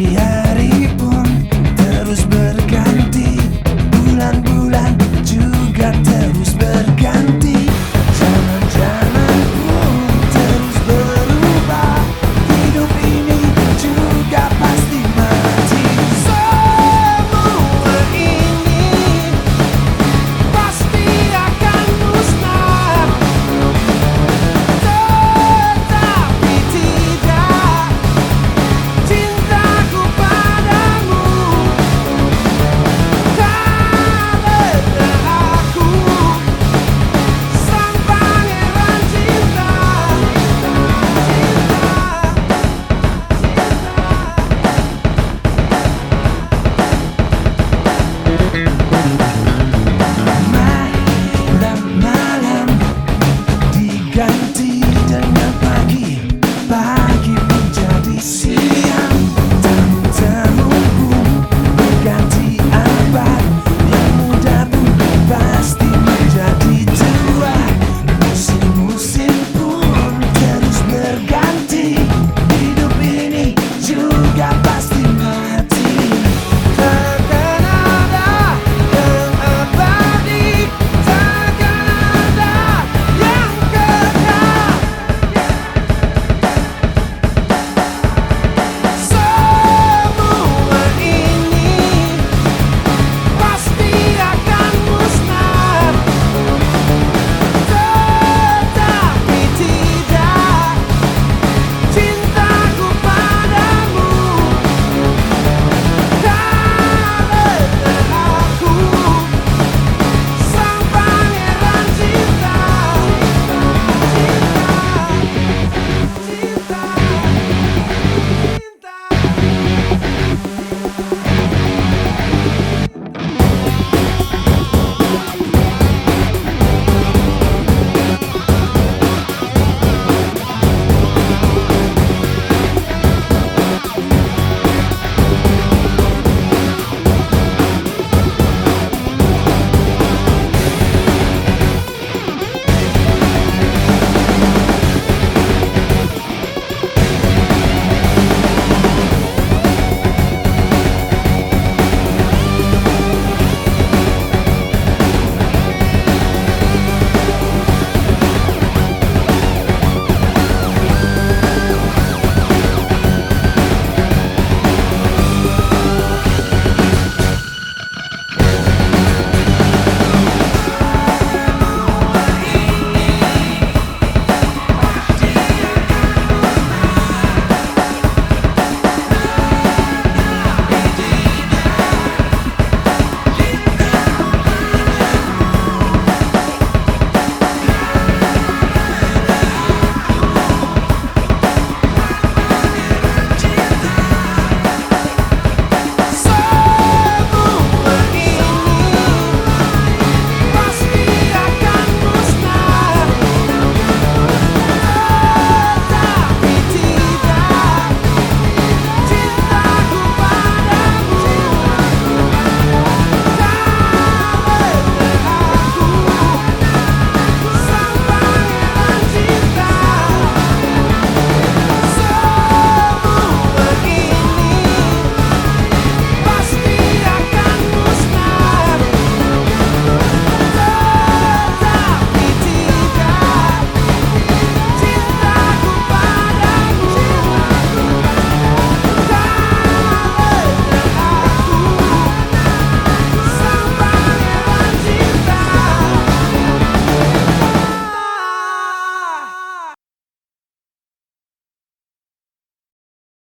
yeah.